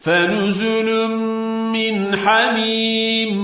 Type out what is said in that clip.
فنزل من حميم